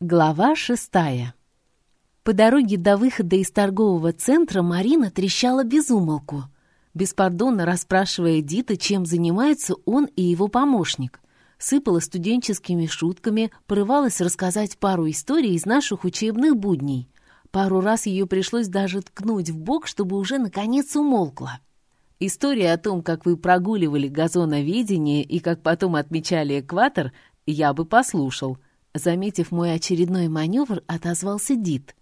Глава шестая. По дороге до выхода из торгового центра Марина трещала безумолку, беспардонно расспрашивая Дита, чем занимается он и его помощник. Сыпала студенческими шутками, порывалась рассказать пару историй из наших учебных будней. Пару раз ее пришлось даже ткнуть в бок, чтобы уже наконец умолкла. История о том, как вы прогуливали газоноведение и как потом отмечали экватор, я бы послушал — Заметив мой очередной маневр, отозвался Дит.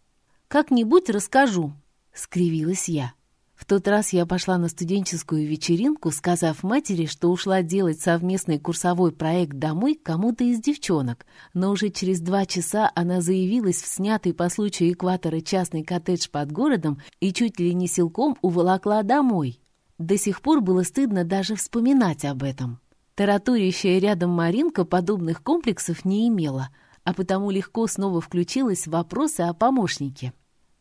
«Как-нибудь расскажу», — скривилась я. В тот раз я пошла на студенческую вечеринку, сказав матери, что ушла делать совместный курсовой проект домой кому-то из девчонок, но уже через два часа она заявилась в снятый по случаю экватора частный коттедж под городом и чуть ли не силком уволокла домой. До сих пор было стыдно даже вспоминать об этом. Таратурящая рядом Маринка подобных комплексов не имела — а потому легко снова включилась в вопросы о помощнике.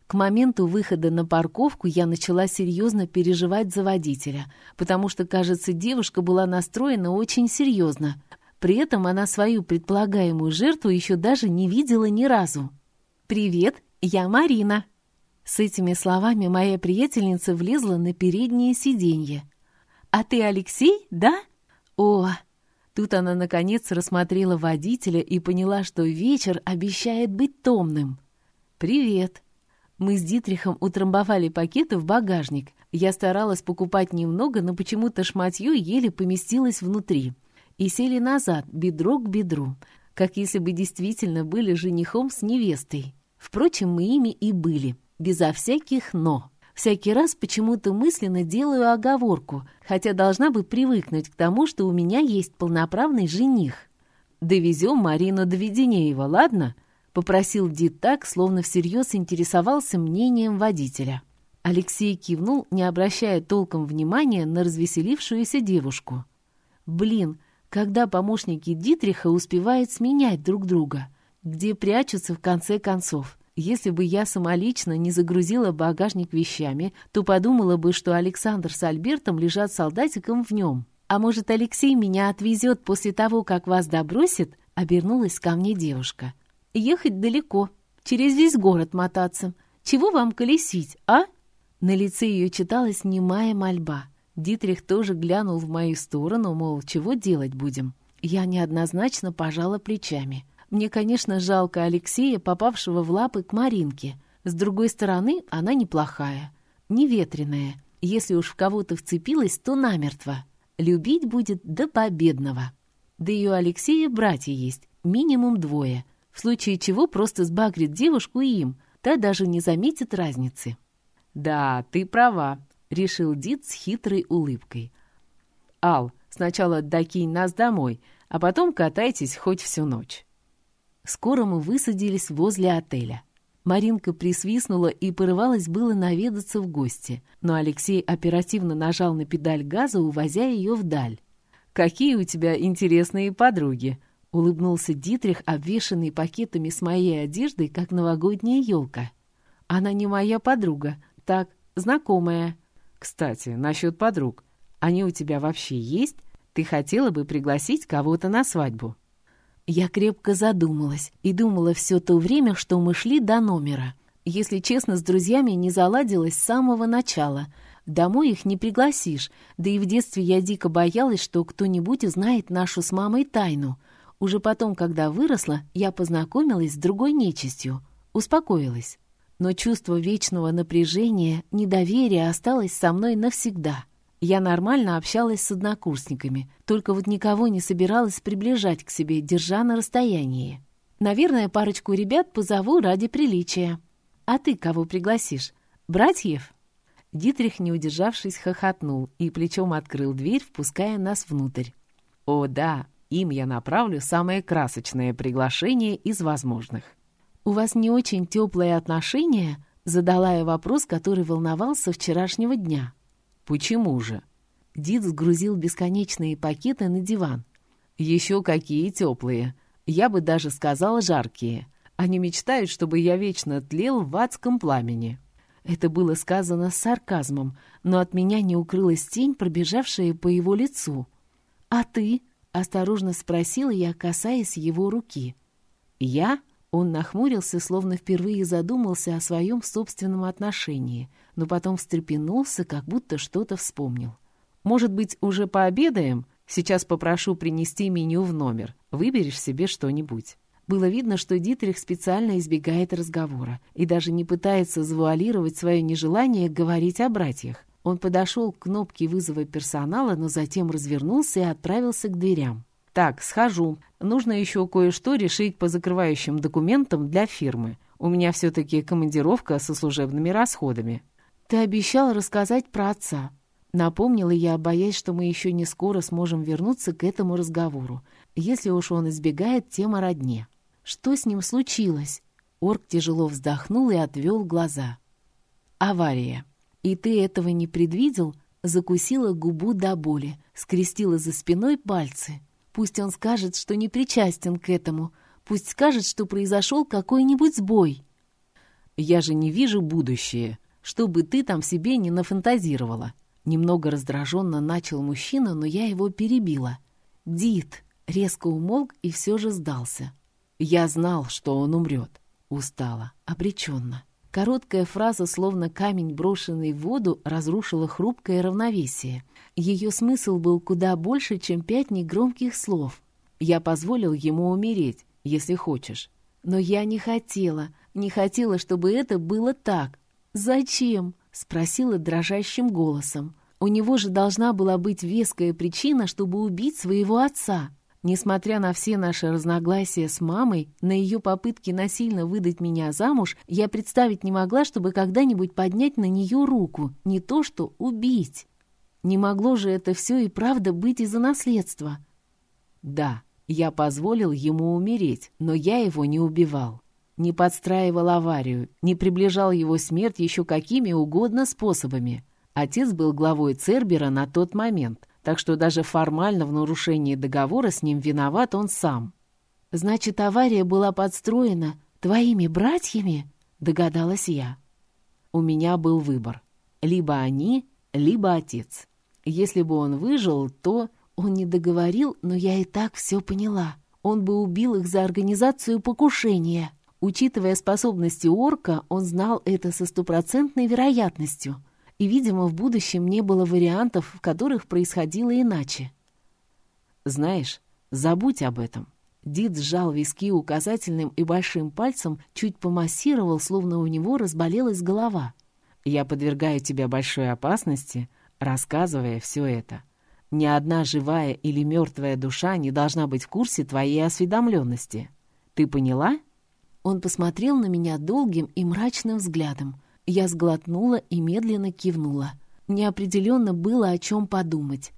К моменту выхода на парковку я начала серьезно переживать за водителя, потому что, кажется, девушка была настроена очень серьезно. При этом она свою предполагаемую жертву еще даже не видела ни разу. «Привет, я Марина». С этими словами моя приятельница влезла на переднее сиденье. «А ты Алексей, да?» «О, Тут она, наконец, рассмотрела водителя и поняла, что вечер обещает быть томным. «Привет!» Мы с Дитрихом утрамбовали пакеты в багажник. Я старалась покупать немного, но почему-то шматье еле поместилось внутри. И сели назад, бедро к бедру, как если бы действительно были женихом с невестой. Впрочем, мы ими и были, безо всяких «но». Всякий раз почему-то мысленно делаю оговорку, хотя должна бы привыкнуть к тому, что у меня есть полноправный жених. «Довезем Марину до Веденеева, ладно?» — попросил Дид так, словно всерьез интересовался мнением водителя. Алексей кивнул, не обращая толком внимания на развеселившуюся девушку. «Блин, когда помощники Дитриха успевают сменять друг друга? Где прячутся в конце концов?» Если бы я самолично не загрузила багажник вещами, то подумала бы, что Александр с Альбертом лежат солдатиком в нем. А может, Алексей меня отвезет после того, как вас добросит? Обернулась ко мне девушка. Ехать далеко, через весь город мотаться. Чего вам колесить, а? На лице ее читалась немая мольба. Дитрих тоже глянул в мою сторону, мол, чего делать будем. Я неоднозначно пожала плечами. Мне, конечно, жалко Алексея, попавшего в лапы к Маринке. С другой стороны, она неплохая, неветреная. Если уж в кого-то вцепилась, то намертво. Любить будет до победного. Да и у Алексея братья есть, минимум двое. В случае чего просто сбагрит девушку и им, та даже не заметит разницы. «Да, ты права», — решил Дид с хитрой улыбкой. «Ал, сначала докинь нас домой, а потом катайтесь хоть всю ночь». Скоро мы высадились возле отеля. Маринка присвистнула и порывалась было наведаться в гости, но Алексей оперативно нажал на педаль газа, увозя ее вдаль. «Какие у тебя интересные подруги!» — улыбнулся Дитрих, обвешанный пакетами с моей одеждой, как новогодняя елка. «Она не моя подруга, так, знакомая». «Кстати, насчет подруг. Они у тебя вообще есть? Ты хотела бы пригласить кого-то на свадьбу?» Я крепко задумалась и думала все то время, что мы шли до номера. Если честно, с друзьями не заладилось с самого начала. Домой их не пригласишь, да и в детстве я дико боялась, что кто-нибудь узнает нашу с мамой тайну. Уже потом, когда выросла, я познакомилась с другой нечистью, успокоилась. Но чувство вечного напряжения, недоверия осталось со мной навсегда. Я нормально общалась с однокурсниками, только вот никого не собиралась приближать к себе, держа на расстоянии. Наверное, парочку ребят позову ради приличия. А ты кого пригласишь? Братьев?» Дитрих, не удержавшись, хохотнул и плечом открыл дверь, впуская нас внутрь. «О, да, им я направлю самое красочное приглашение из возможных». «У вас не очень теплые отношения?» — задала я вопрос, который волновался вчерашнего дня. «Почему же?» Дид сгрузил бесконечные пакеты на диван. «Еще какие теплые. Я бы даже сказала жаркие. Они мечтают, чтобы я вечно тлел в адском пламени». Это было сказано с сарказмом, но от меня не укрылась тень, пробежавшая по его лицу. «А ты?» — осторожно спросила я, касаясь его руки. «Я?» — Он нахмурился, словно впервые задумался о своем собственном отношении, но потом встрепенулся, как будто что-то вспомнил. «Может быть, уже пообедаем? Сейчас попрошу принести меню в номер. Выберешь себе что-нибудь». Было видно, что Дитрих специально избегает разговора и даже не пытается завуалировать свое нежелание говорить о братьях. Он подошел к кнопке вызова персонала, но затем развернулся и отправился к дверям. «Так, схожу. Нужно еще кое-что решить по закрывающим документам для фирмы. У меня все-таки командировка со служебными расходами». «Ты обещал рассказать про отца». Напомнила я, боясь, что мы еще не скоро сможем вернуться к этому разговору, если уж он избегает темы родне. Что с ним случилось? Орк тяжело вздохнул и отвел глаза. Авария. И ты этого не предвидел? Закусила губу до боли, скрестила за спиной пальцы. Пусть он скажет, что не причастен к этому. Пусть скажет, что произошел какой-нибудь сбой. Я же не вижу будущее, чтобы ты там себе не нафантазировала. Немного раздраженно начал мужчина, но я его перебила. Дит резко умолк и все же сдался. Я знал, что он умрет. Устала, обреченно. Короткая фраза, словно камень, брошенный в воду, разрушила хрупкое равновесие. Ее смысл был куда больше, чем пять негромких слов. «Я позволил ему умереть, если хочешь». Но я не хотела, не хотела, чтобы это было так. «Зачем?» — спросила дрожащим голосом. У него же должна была быть веская причина, чтобы убить своего отца. Несмотря на все наши разногласия с мамой, на ее попытки насильно выдать меня замуж, я представить не могла, чтобы когда-нибудь поднять на нее руку, не то что убить. Не могло же это все и правда быть из-за наследства. Да, я позволил ему умереть, но я его не убивал. Не подстраивал аварию, не приближал его смерть еще какими угодно способами. Отец был главой Цербера на тот момент — так что даже формально в нарушении договора с ним виноват он сам. «Значит, авария была подстроена твоими братьями?» — догадалась я. У меня был выбор. Либо они, либо отец. Если бы он выжил, то... Он не договорил, но я и так все поняла. Он бы убил их за организацию покушения. Учитывая способности орка, он знал это со стопроцентной вероятностью — и, видимо, в будущем не было вариантов, в которых происходило иначе. «Знаешь, забудь об этом». Дид сжал виски указательным и большим пальцем, чуть помассировал, словно у него разболелась голова. «Я подвергаю тебя большой опасности, рассказывая все это. Ни одна живая или мертвая душа не должна быть в курсе твоей осведомленности. Ты поняла?» Он посмотрел на меня долгим и мрачным взглядом, я сглотнула и медленно кивнула. Неопределенно было о чем подумать.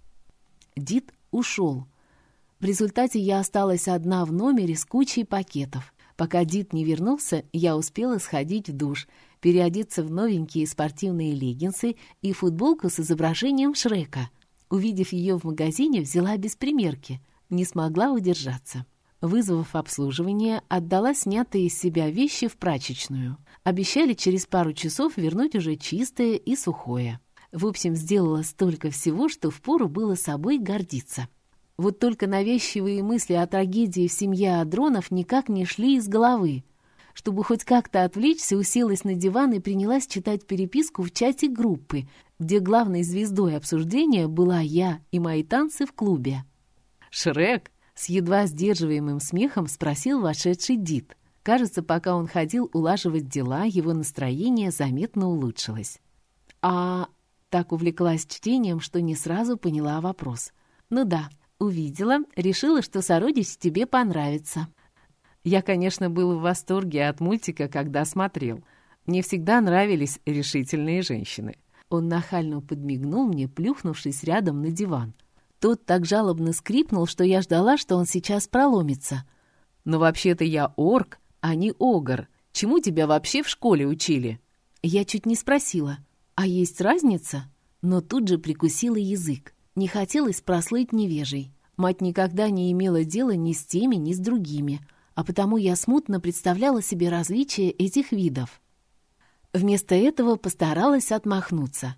Дид ушел. В результате я осталась одна в номере с кучей пакетов. Пока Дид не вернулся, я успела сходить в душ, переодеться в новенькие спортивные леггинсы и футболку с изображением Шрека. Увидев ее в магазине, взяла без примерки. Не смогла удержаться. Вызвав обслуживание, отдала снятые из себя вещи в прачечную. Обещали через пару часов вернуть уже чистое и сухое. В общем, сделала столько всего, что впору было собой гордиться. Вот только навязчивые мысли о трагедии в семье Адронов никак не шли из головы. Чтобы хоть как-то отвлечься, уселась на диван и принялась читать переписку в чате группы, где главной звездой обсуждения была я и мои танцы в клубе. «Шрек!» — с едва сдерживаемым смехом спросил вошедший Дид — Кажется, пока он ходил улаживать дела, его настроение заметно улучшилось. А так увлеклась чтением, что не сразу поняла вопрос. «Ну да, увидела, решила, что сородич тебе понравится». Я, конечно, был в восторге от мультика, когда смотрел. Мне всегда нравились решительные женщины. Он нахально подмигнул мне, плюхнувшись рядом на диван. Тот так жалобно скрипнул, что я ждала, что он сейчас проломится. «Но вообще-то я орк, а не огр. Чему тебя вообще в школе учили?» Я чуть не спросила, а есть разница? Но тут же прикусила язык. Не хотелось прослыть невежей. Мать никогда не имела дела ни с теми, ни с другими, а потому я смутно представляла себе различия этих видов. Вместо этого постаралась отмахнуться.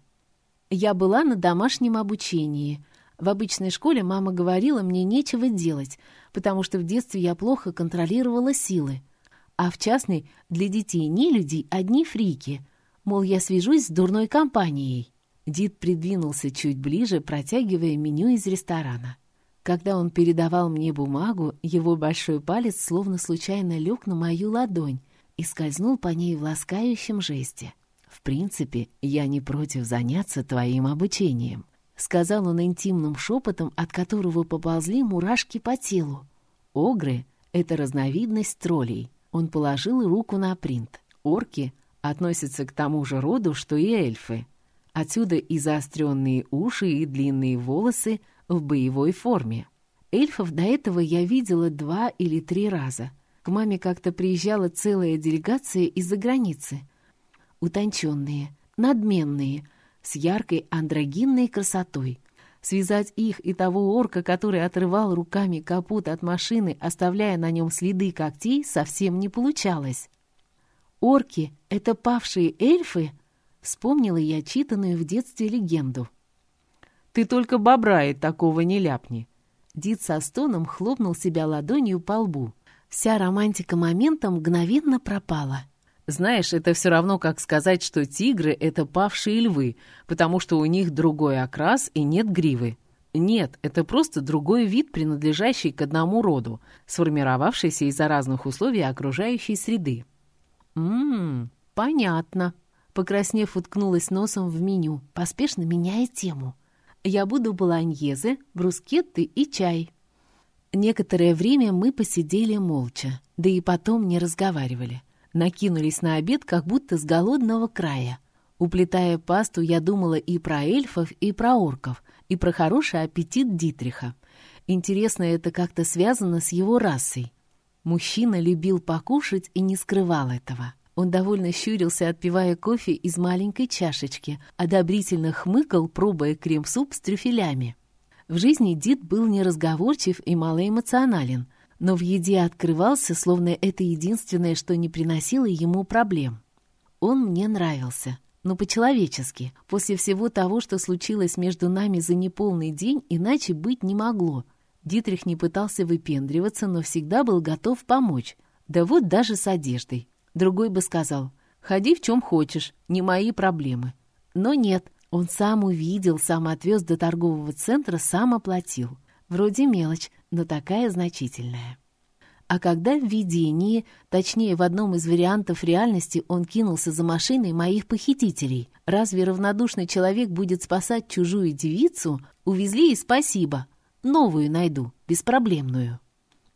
Я была на домашнем обучении. В обычной школе мама говорила, мне нечего делать, потому что в детстве я плохо контролировала силы. а в частной для детей не людей одни фрики. Мол, я свяжусь с дурной компанией. Дид придвинулся чуть ближе, протягивая меню из ресторана. Когда он передавал мне бумагу, его большой палец словно случайно лег на мою ладонь и скользнул по ней в ласкающем жесте. «В принципе, я не против заняться твоим обучением», — сказал он интимным шепотом, от которого поползли мурашки по телу. «Огры — это разновидность троллей». Он положил руку на принт. «Орки относятся к тому же роду, что и эльфы. Отсюда и заостренные уши, и длинные волосы в боевой форме. Эльфов до этого я видела два или три раза. К маме как-то приезжала целая делегация из-за границы. Утонченные, надменные, с яркой андрогинной красотой. Связать их и того орка, который отрывал руками капот от машины, оставляя на нем следы когтей, совсем не получалось. Орки — это павшие эльфы — Вспомнила я читанную в детстве легенду. «Ты только бобра такого не ляпни!» Дид со стоном хлопнул себя ладонью по лбу. Вся романтика момента мгновенно пропала. «Знаешь, это все равно, как сказать, что тигры — это павшие львы, потому что у них другой окрас и нет гривы. Нет, это просто другой вид, принадлежащий к одному роду, сформировавшийся из-за разных условий окружающей среды». «Ммм, понятно», Покраснев, уткнулась носом в меню, поспешно меняя тему. «Я буду баланьезе, брускетты и чай». Некоторое время мы посидели молча, да и потом не разговаривали. Накинулись на обед, как будто с голодного края. Уплетая пасту, я думала и про эльфов, и про орков, и про хороший аппетит Дитриха. Интересно, это как-то связано с его расой. Мужчина любил покушать и не скрывал этого. Он довольно щурился, отпивая кофе из маленькой чашечки, одобрительно хмыкал, пробуя крем-суп с трюфелями. В жизни Дид был неразговорчив и малоэмоционален, но в еде открывался, словно это единственное, что не приносило ему проблем. Он мне нравился, но по-человечески. После всего того, что случилось между нами за неполный день, иначе быть не могло. Дитрих не пытался выпендриваться, но всегда был готов помочь. Да вот даже с одеждой. Другой бы сказал, ходи в чем хочешь, не мои проблемы. Но нет, он сам увидел, сам отвез до торгового центра, сам оплатил. Вроде мелочь, но такая значительная. А когда в видении, точнее в одном из вариантов реальности, он кинулся за машиной моих похитителей, разве равнодушный человек будет спасать чужую девицу? Увезли и спасибо. Новую найду, беспроблемную.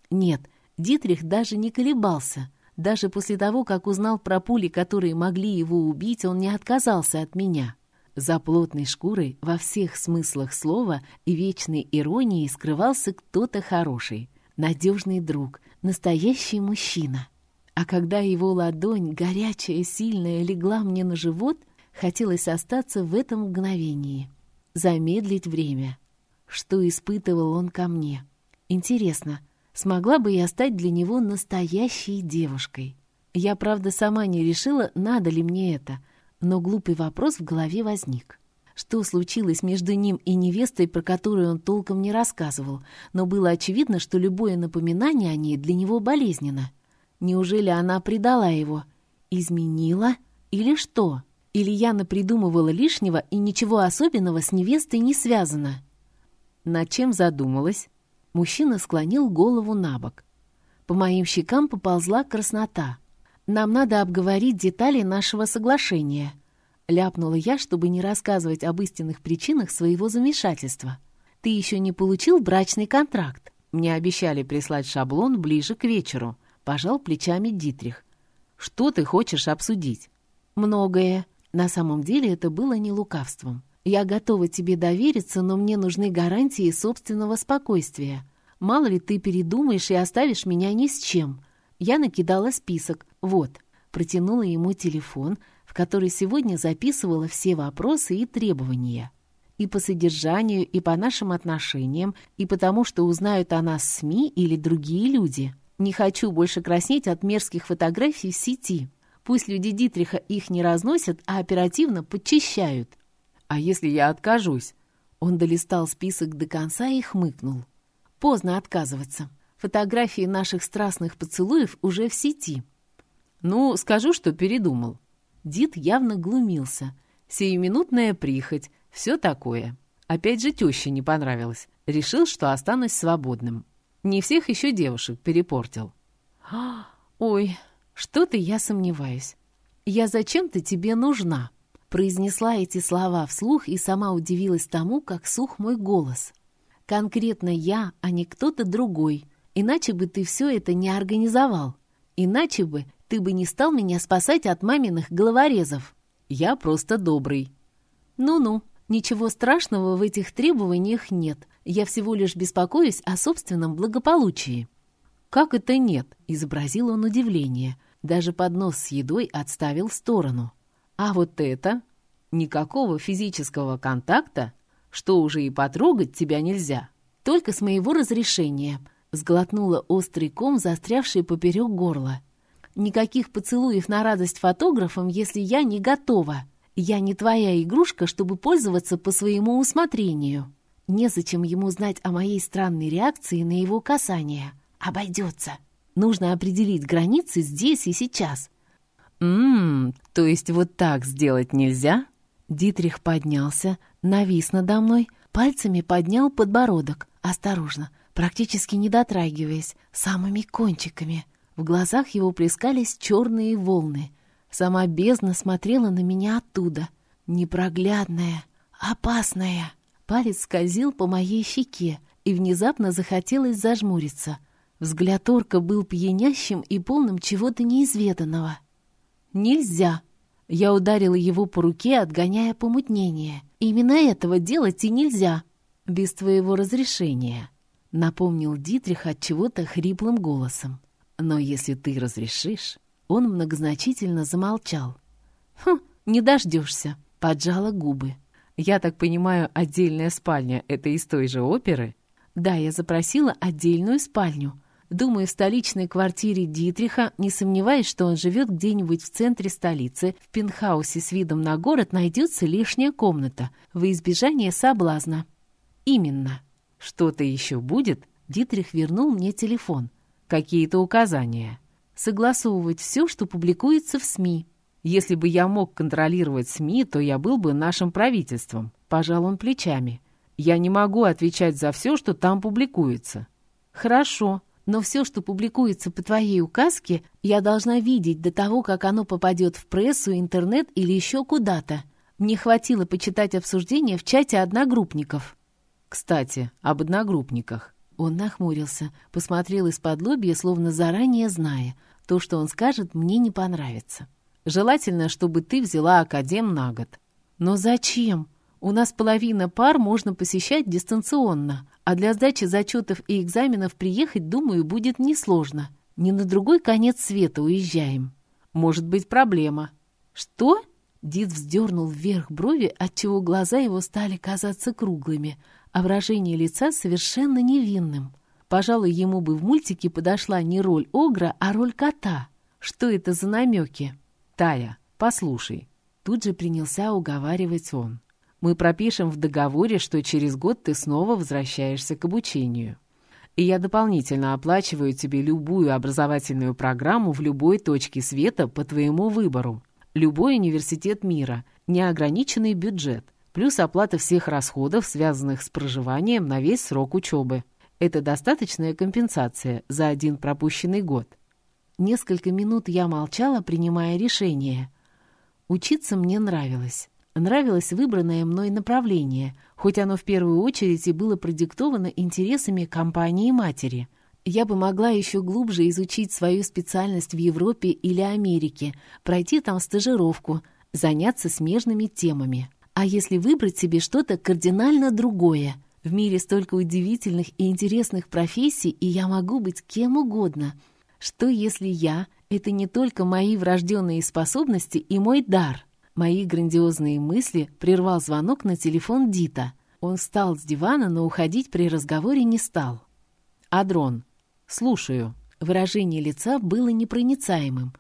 Нет, Дитрих даже не колебался — даже после того, как узнал про пули, которые могли его убить, он не отказался от меня. За плотной шкурой во всех смыслах слова и вечной иронией скрывался кто-то хороший, надежный друг, настоящий мужчина. А когда его ладонь, горячая, сильная, легла мне на живот, хотелось остаться в этом мгновении, замедлить время. Что испытывал он ко мне? Интересно, — смогла бы я стать для него настоящей девушкой. Я, правда, сама не решила, надо ли мне это, но глупый вопрос в голове возник. Что случилось между ним и невестой, про которую он толком не рассказывал, но было очевидно, что любое напоминание о ней для него болезненно. Неужели она предала его? Изменила? Или что? Или я напридумывала лишнего, и ничего особенного с невестой не связано? Над чем задумалась? Мужчина склонил голову на бок. По моим щекам поползла краснота. «Нам надо обговорить детали нашего соглашения», — ляпнула я, чтобы не рассказывать об истинных причинах своего замешательства. «Ты еще не получил брачный контракт. Мне обещали прислать шаблон ближе к вечеру», — пожал плечами Дитрих. «Что ты хочешь обсудить?» «Многое. На самом деле это было не лукавством. Я готова тебе довериться, но мне нужны гарантии собственного спокойствия. Мало ли ты передумаешь и оставишь меня ни с чем. Я накидала список. Вот. Протянула ему телефон, в который сегодня записывала все вопросы и требования. И по содержанию, и по нашим отношениям, и потому, что узнают о нас СМИ или другие люди. Не хочу больше краснеть от мерзких фотографий в сети. Пусть люди Дитриха их не разносят, а оперативно подчищают. «А если я откажусь?» Он долистал список до конца и хмыкнул. «Поздно отказываться. Фотографии наших страстных поцелуев уже в сети. «Ну, скажу, что передумал». Дид явно глумился. «Сиюминутная прихоть, все такое. Опять же теща не понравилось. Решил, что останусь свободным. Не всех еще девушек перепортил». «Ой, что-то я сомневаюсь. Я зачем-то тебе нужна?» Произнесла эти слова вслух и сама удивилась тому, как сух мой голос. «Конкретно я, а не кто-то другой. Иначе бы ты все это не организовал. Иначе бы ты бы не стал меня спасать от маминых головорезов. Я просто добрый». «Ну-ну, ничего страшного в этих требованиях нет. Я всего лишь беспокоюсь о собственном благополучии». «Как это нет?» — изобразил он удивление. Даже поднос с едой отставил в сторону. А вот это? Никакого физического контакта? Что уже и потрогать тебя нельзя. Только с моего разрешения. Сглотнула острый ком, застрявший поперек горла. Никаких поцелуев на радость фотографам, если я не готова. Я не твоя игрушка, чтобы пользоваться по своему усмотрению. Незачем ему знать о моей странной реакции на его касание. Обойдется. Нужно определить границы здесь и сейчас. «Ммм, то есть вот так сделать нельзя?» Дитрих поднялся, навис надо мной, пальцами поднял подбородок, осторожно, практически не дотрагиваясь, самыми кончиками. В глазах его плескались черные волны. Сама бездна смотрела на меня оттуда. Непроглядная, опасная. Палец скользил по моей щеке, и внезапно захотелось зажмуриться. Взгляд орка был пьянящим и полным чего-то неизведанного. «Нельзя!» Я ударила его по руке, отгоняя помутнение. «Именно этого делать и нельзя!» «Без твоего разрешения», — напомнил Дитрих от чего-то хриплым голосом. «Но если ты разрешишь...» Он многозначительно замолчал. «Хм, не дождешься», — поджала губы. «Я так понимаю, отдельная спальня — это из той же оперы?» «Да, я запросила отдельную спальню. Думаю, в столичной квартире Дитриха, не сомневаясь, что он живет где-нибудь в центре столицы, в пентхаусе с видом на город найдется лишняя комната, во избежание соблазна. Именно. Что-то еще будет? Дитрих вернул мне телефон. Какие-то указания. Согласовывать все, что публикуется в СМИ. Если бы я мог контролировать СМИ, то я был бы нашим правительством. Пожал он плечами. Я не могу отвечать за все, что там публикуется. Хорошо но все, что публикуется по твоей указке, я должна видеть до того, как оно попадет в прессу, интернет или еще куда-то. Мне хватило почитать обсуждения в чате одногруппников. Кстати, об одногруппниках. Он нахмурился, посмотрел из-под лобья, словно заранее зная. То, что он скажет, мне не понравится. Желательно, чтобы ты взяла академ на год. Но зачем? У нас половина пар можно посещать дистанционно, а для сдачи зачетов и экзаменов приехать, думаю, будет несложно. Не на другой конец света уезжаем. Может быть проблема. Что? Дид вздернул вверх брови, отчего глаза его стали казаться круглыми, а выражение лица совершенно невинным. Пожалуй, ему бы в мультике подошла не роль огра, а роль кота. Что это за намеки? Тая, послушай. Тут же принялся уговаривать он. Мы пропишем в договоре, что через год ты снова возвращаешься к обучению. И я дополнительно оплачиваю тебе любую образовательную программу в любой точке света по твоему выбору. Любой университет мира, неограниченный бюджет, плюс оплата всех расходов, связанных с проживанием на весь срок учебы. Это достаточная компенсация за один пропущенный год. Несколько минут я молчала, принимая решение. Учиться мне нравилось. Нравилось выбранное мной направление, хоть оно в первую очередь и было продиктовано интересами компании матери. Я бы могла еще глубже изучить свою специальность в Европе или Америке, пройти там стажировку, заняться смежными темами. А если выбрать себе что-то кардинально другое? В мире столько удивительных и интересных профессий, и я могу быть кем угодно. Что если я — это не только мои врожденные способности и мой дар — Мои грандиозные мысли прервал звонок на телефон Дита. Он встал с дивана, но уходить при разговоре не стал. «Адрон, слушаю». Выражение лица было непроницаемым.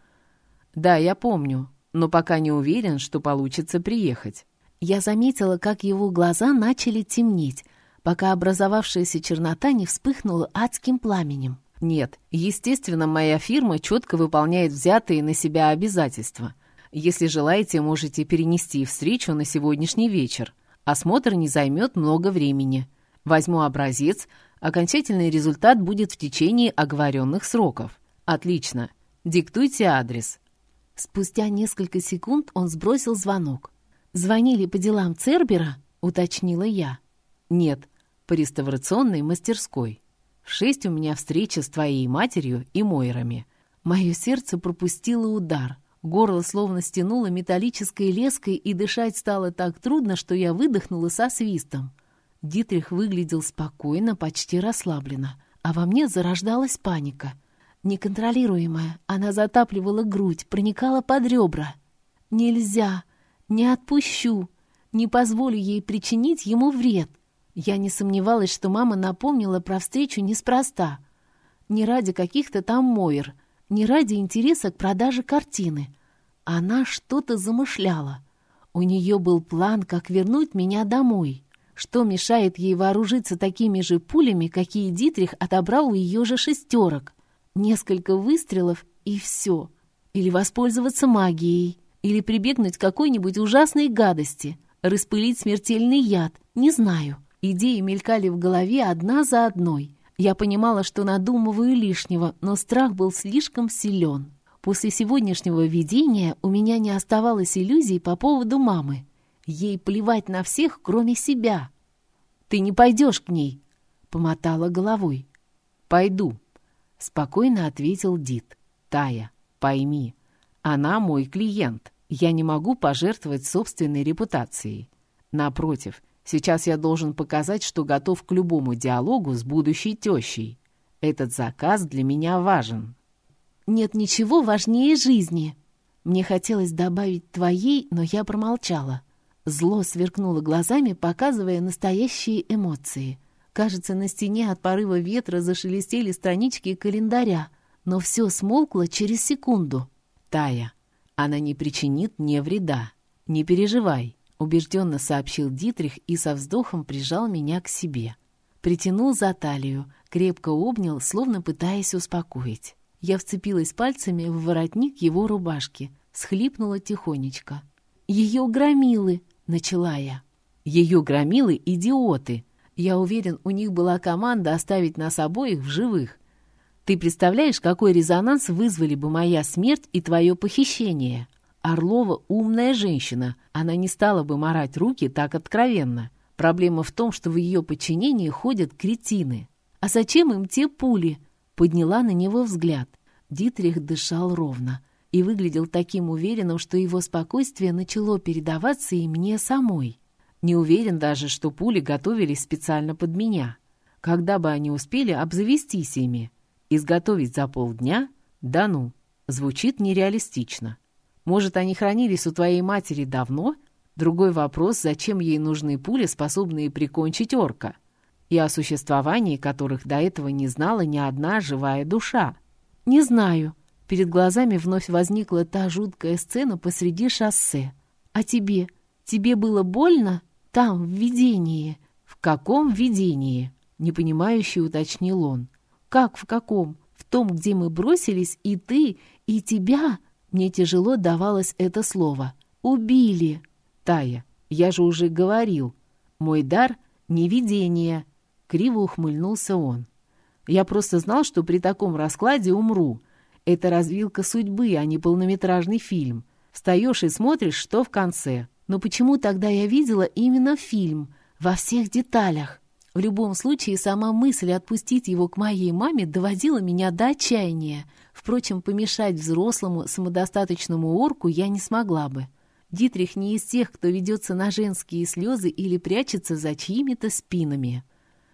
«Да, я помню, но пока не уверен, что получится приехать». Я заметила, как его глаза начали темнеть, пока образовавшаяся чернота не вспыхнула адским пламенем. Нет, естественно, моя фирма четко выполняет взятые на себя обязательства. Если желаете, можете перенести встречу на сегодняшний вечер. Осмотр не займет много времени. Возьму образец, окончательный результат будет в течение оговоренных сроков. Отлично. Диктуйте адрес. Спустя несколько секунд он сбросил звонок. «Звонили по делам Цербера?» — уточнила я. «Нет, по реставрационной мастерской. В шесть у меня встреча с твоей матерью и Мойрами». Мое сердце пропустило удар. Горло словно стянуло металлической леской, и дышать стало так трудно, что я выдохнула со свистом. Дитрих выглядел спокойно, почти расслабленно, а во мне зарождалась паника. Неконтролируемая, она затапливала грудь, проникала под ребра. «Нельзя! Не отпущу! Не позволю ей причинить ему вред!» Я не сомневалась, что мама напомнила про встречу неспроста. Не ради каких-то там Мойер, не ради интереса к продаже картины. Она что-то замышляла. У нее был план, как вернуть меня домой. Что мешает ей вооружиться такими же пулями, какие Дитрих отобрал у ее же шестерок? Несколько выстрелов и все. Или воспользоваться магией, или прибегнуть к какой-нибудь ужасной гадости, распылить смертельный яд, не знаю. Идеи мелькали в голове одна за одной. Я понимала, что надумываю лишнего, но страх был слишком силен. После сегодняшнего видения у меня не оставалось иллюзий по поводу мамы. Ей плевать на всех, кроме себя. «Ты не пойдешь к ней», — помотала головой. «Пойду», — спокойно ответил Дит. «Тая, пойми, она мой клиент. Я не могу пожертвовать собственной репутацией. Напротив, Сейчас я должен показать, что готов к любому диалогу с будущей тещей. Этот заказ для меня важен. Нет ничего важнее жизни. Мне хотелось добавить твоей, но я промолчала. Зло сверкнуло глазами, показывая настоящие эмоции. Кажется, на стене от порыва ветра зашелестели странички календаря, но все смолкло через секунду. «Тая, она не причинит мне вреда. Не переживай убежденно сообщил Дитрих и со вздохом прижал меня к себе. Притянул за талию, крепко обнял, словно пытаясь успокоить. Я вцепилась пальцами в воротник его рубашки, схлипнула тихонечко. «Ее громилы!» — начала я. «Ее громилы — идиоты!» Я уверен, у них была команда оставить нас обоих в живых. Ты представляешь, какой резонанс вызвали бы моя смерть и твое похищение?» Орлова умная женщина, она не стала бы морать руки так откровенно. Проблема в том, что в ее подчинении ходят кретины. «А зачем им те пули?» Подняла на него взгляд. Дитрих дышал ровно и выглядел таким уверенным, что его спокойствие начало передаваться и мне самой. Не уверен даже, что пули готовились специально под меня. Когда бы они успели обзавестись ими? Изготовить за полдня? Да ну, звучит нереалистично. Может, они хранились у твоей матери давно? Другой вопрос, зачем ей нужны пули, способные прикончить орка, и о существовании которых до этого не знала ни одна живая душа. Не знаю. Перед глазами вновь возникла та жуткая сцена посреди шоссе. А тебе? Тебе было больно? Там, в видении. В каком видении? Непонимающе уточнил он. Как в каком? В том, где мы бросились, и ты, и тебя... Мне тяжело давалось это слово. «Убили!» «Тая, я же уже говорил. Мой дар — невидение!» Криво ухмыльнулся он. «Я просто знал, что при таком раскладе умру. Это развилка судьбы, а не полнометражный фильм. Встаешь и смотришь, что в конце. Но почему тогда я видела именно фильм? Во всех деталях?» В любом случае, сама мысль отпустить его к моей маме доводила меня до отчаяния. Впрочем, помешать взрослому, самодостаточному орку я не смогла бы. Дитрих не из тех, кто ведется на женские слезы или прячется за чьими-то спинами.